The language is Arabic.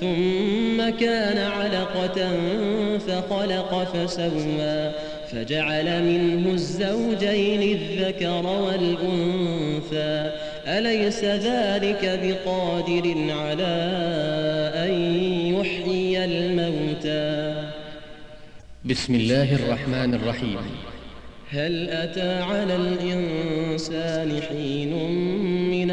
ثم كان علقة فخلق فسوى فجعل منه الزوجين الذكر والأنثى. أليس ذلك بقادر على أن يحيي الموتى؟ بسم الله الرحمن الرحيم. هل أتى على الإنسان حين من